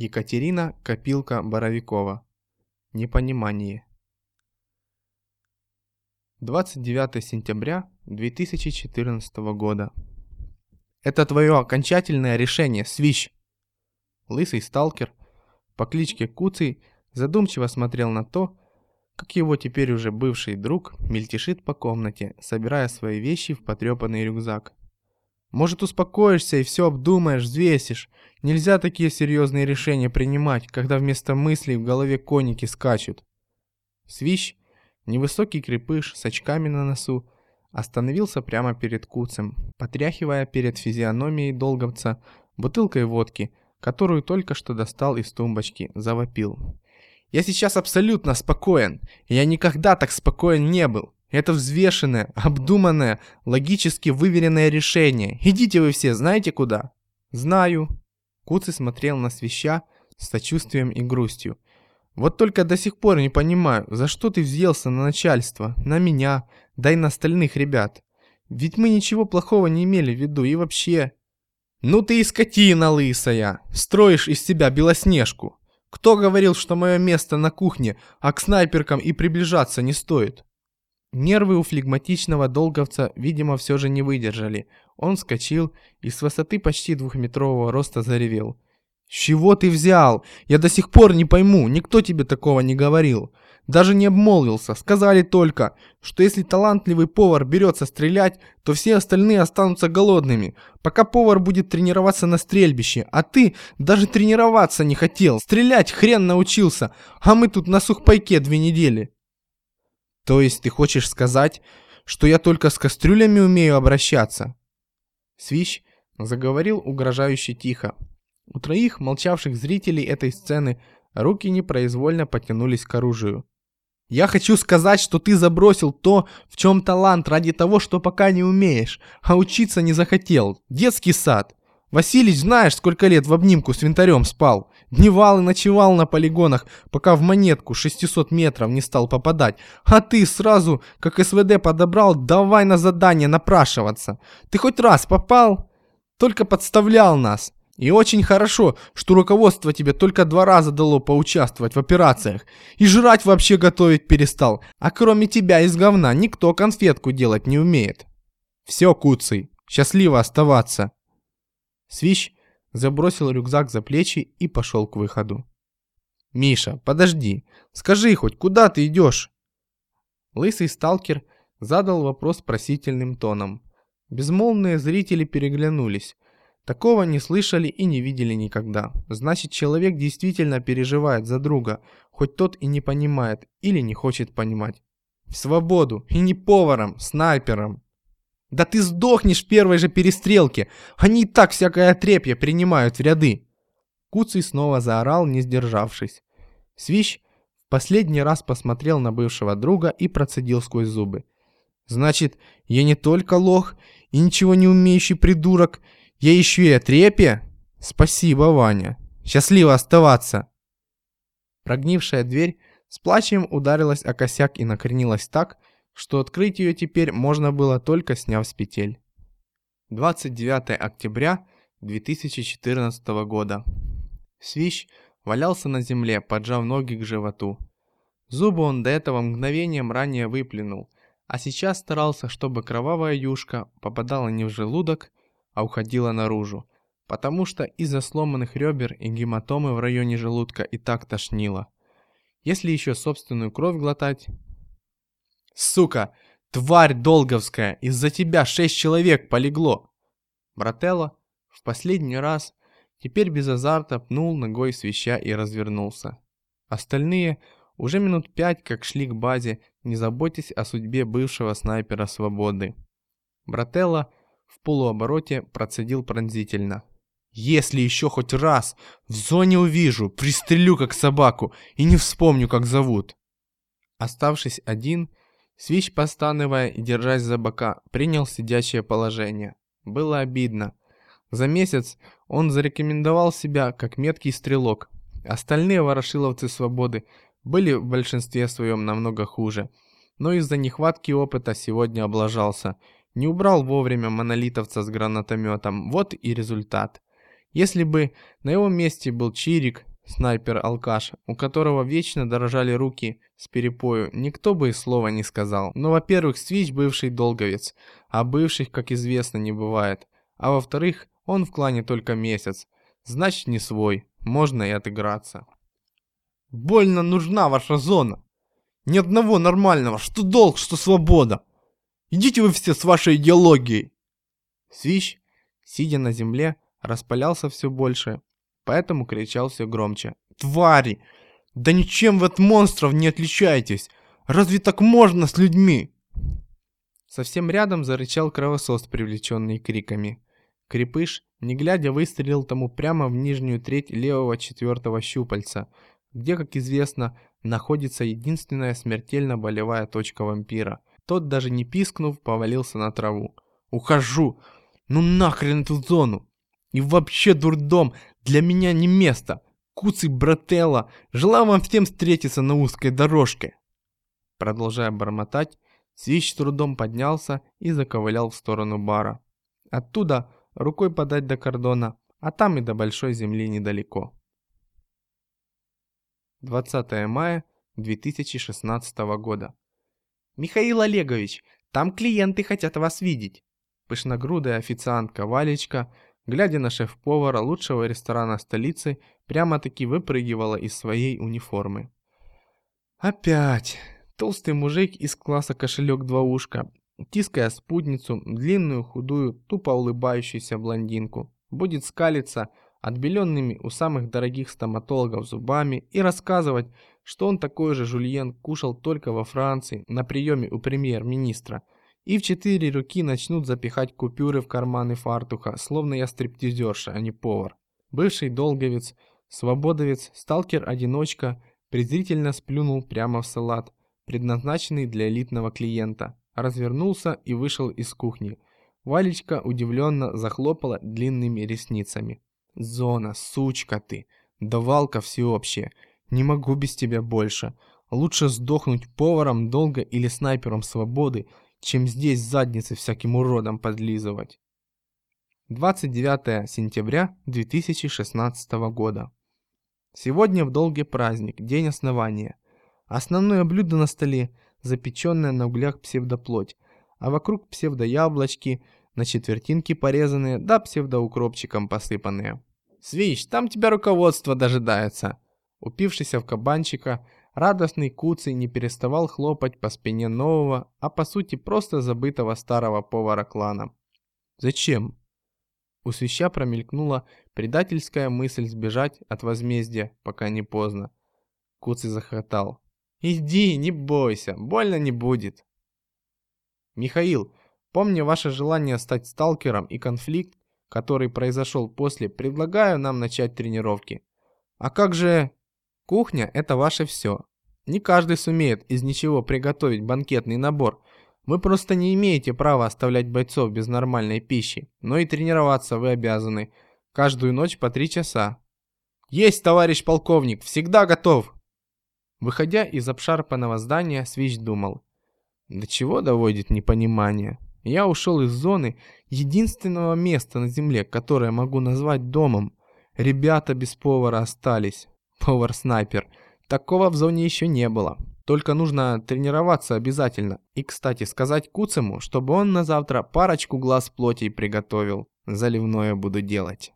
Екатерина Копилка-Боровикова. Непонимание. 29 сентября 2014 года. Это твое окончательное решение, свищ. Лысый сталкер по кличке Куцый задумчиво смотрел на то, как его теперь уже бывший друг мельтешит по комнате, собирая свои вещи в потрепанный рюкзак. Может успокоишься и все обдумаешь, взвесишь. Нельзя такие серьезные решения принимать, когда вместо мыслей в голове коники скачут. Свищ Невысокий крепыш с очками на носу остановился прямо перед куцем, потряхивая перед физиономией долговца бутылкой водки, которую только что достал из тумбочки, завопил. «Я сейчас абсолютно спокоен. Я никогда так спокоен не был. Это взвешенное, обдуманное, логически выверенное решение. Идите вы все, знаете куда?» «Знаю». Куцый смотрел на свища с сочувствием и грустью. Вот только до сих пор не понимаю, за что ты взъелся на начальство, на меня, да и на остальных ребят. Ведь мы ничего плохого не имели в виду и вообще... Ну ты и скотина лысая, строишь из себя белоснежку. Кто говорил, что мое место на кухне, а к снайперкам и приближаться не стоит? Нервы у флегматичного долговца, видимо, все же не выдержали. Он вскочил и с высоты почти двухметрового роста заревел. «С чего ты взял? Я до сих пор не пойму, никто тебе такого не говорил. Даже не обмолвился, сказали только, что если талантливый повар берется стрелять, то все остальные останутся голодными, пока повар будет тренироваться на стрельбище, а ты даже тренироваться не хотел, стрелять хрен научился, а мы тут на сухпайке две недели». «То есть ты хочешь сказать, что я только с кастрюлями умею обращаться?» Свищ заговорил угрожающе тихо, у троих молчавших зрителей этой сцены руки непроизвольно потянулись к оружию. «Я хочу сказать, что ты забросил то, в чем талант, ради того, что пока не умеешь, а учиться не захотел. Детский сад. Василич знаешь, сколько лет в обнимку с винтарем спал. Дневал и ночевал на полигонах, пока в монетку 600 метров не стал попадать. А ты сразу, как СВД подобрал, давай на задание напрашиваться. Ты хоть раз попал? Только подставлял нас. И очень хорошо, что руководство тебе только два раза дало поучаствовать в операциях. И жрать вообще готовить перестал. А кроме тебя из говна никто конфетку делать не умеет. Все, Куцый, счастливо оставаться. Свищ забросил рюкзак за плечи и пошел к выходу. «Миша, подожди, скажи хоть, куда ты идешь?» Лысый сталкер задал вопрос просительным тоном. Безмолвные зрители переглянулись. Такого не слышали и не видели никогда. Значит, человек действительно переживает за друга, хоть тот и не понимает или не хочет понимать. В свободу, и не поваром, снайпером. Да ты сдохнешь в первой же перестрелке, они и так всякое отрепье принимают в ряды. Куцый снова заорал, не сдержавшись. Свищ последний раз посмотрел на бывшего друга и процедил сквозь зубы. Значит, я не только лох и ничего не умеющий придурок, я еще и отрепье? Спасибо, Ваня. Счастливо оставаться. Прогнившая дверь с плачем ударилась о косяк и накренилась так, что открыть ее теперь можно было только сняв с петель. 29 октября 2014 года. Свищ валялся на земле, поджав ноги к животу. Зубы он до этого мгновением ранее выплюнул, а сейчас старался, чтобы кровавая юшка попадала не в желудок, а уходила наружу, потому что из-за сломанных ребер и гематомы в районе желудка и так тошнило. Если еще собственную кровь глотать... Сука! Тварь долговская! Из-за тебя шесть человек полегло! Брателло в последний раз теперь без азарта пнул ногой свища и развернулся. Остальные уже минут пять как шли к базе, не заботясь о судьбе бывшего снайпера свободы. Брателло в полуобороте процедил пронзительно. «Если еще хоть раз в зоне увижу, пристрелю как собаку и не вспомню, как зовут!» Оставшись один, Свищ, постановая и держась за бока, принял сидящее положение. Было обидно. За месяц он зарекомендовал себя как меткий стрелок. Остальные ворошиловцы свободы были в большинстве своем намного хуже. Но из-за нехватки опыта сегодня облажался – не убрал вовремя монолитовца с гранатометом, вот и результат. Если бы на его месте был Чирик, снайпер-алкаш, у которого вечно дорожали руки с перепою, никто бы и слова не сказал. Но, во-первых, Свич бывший долговец, а бывших, как известно, не бывает. А во-вторых, он в клане только месяц, значит не свой, можно и отыграться. Больно нужна ваша зона. Ни одного нормального, что долг, что свобода. Идите вы все с вашей идеологией. Свищ, сидя на земле, распалялся все больше, поэтому кричал все громче. «Твари! Да ничем вы от монстров не отличаетесь! Разве так можно с людьми?» Совсем рядом зарычал кровосос, привлеченный криками. Крепыш, не глядя, выстрелил тому прямо в нижнюю треть левого четвертого щупальца, где, как известно, находится единственная смертельно болевая точка вампира. Тот, даже не пискнув, повалился на траву. «Ухожу! Ну нахрен эту зону! И вообще, дурдом, для меня не место! Куцый брателла, желаю вам всем встретиться на узкой дорожке!» Продолжая бормотать, Свищ с трудом поднялся и заковылял в сторону бара. Оттуда рукой подать до кордона, а там и до большой земли недалеко. 20 мая 2016 года. «Михаил Олегович, там клиенты хотят вас видеть!» Пышногрудая официантка Валечка, глядя на шеф-повара лучшего ресторана столицы, прямо-таки выпрыгивала из своей униформы. «Опять!» Толстый мужик из класса кошелек два ушка, тиская спутницу, длинную, худую, тупо улыбающуюся блондинку, будет скалиться отбеленными у самых дорогих стоматологов зубами и рассказывать, что он такой же жульен кушал только во Франции на приеме у премьер-министра, и в четыре руки начнут запихать купюры в карманы фартуха, словно я стриптизерша, а не повар. Бывший долговец, свободовец, сталкер-одиночка презрительно сплюнул прямо в салат, предназначенный для элитного клиента, развернулся и вышел из кухни. Валечка удивленно захлопала длинными ресницами. «Зона, сучка ты! Давалка всеобщая! Не могу без тебя больше! Лучше сдохнуть поваром долго или снайпером свободы, чем здесь задницы всяким уродом подлизывать!» 29 сентября 2016 года. Сегодня в долге праздник, день основания. Основное блюдо на столе – запеченная на углях псевдоплоть, а вокруг псевдояблочки, на четвертинки порезанные, да псевдоукропчиком посыпанные. «Свищ, там тебя руководство дожидается!» Упившийся в кабанчика, радостный Куцый не переставал хлопать по спине нового, а по сути просто забытого старого повара клана. «Зачем?» У свища промелькнула предательская мысль сбежать от возмездия, пока не поздно. Куцый захохотал. Иди, не бойся, больно не будет. Михаил, помня ваше желание стать сталкером и конфликт, который произошел после, предлагаю нам начать тренировки. А как же... Кухня – это ваше все. Не каждый сумеет из ничего приготовить банкетный набор. Вы просто не имеете права оставлять бойцов без нормальной пищи, но и тренироваться вы обязаны. Каждую ночь по три часа. Есть, товарищ полковник, всегда готов. Выходя из обшарпанного здания, Свич думал. До чего доводит непонимание? Я ушел из зоны единственного места на земле, которое могу назвать домом. Ребята без повара остались. Повар-снайпер. Такого в зоне еще не было. Только нужно тренироваться обязательно. И, кстати, сказать Куцему, чтобы он на завтра парочку глаз плоти приготовил. Заливное буду делать.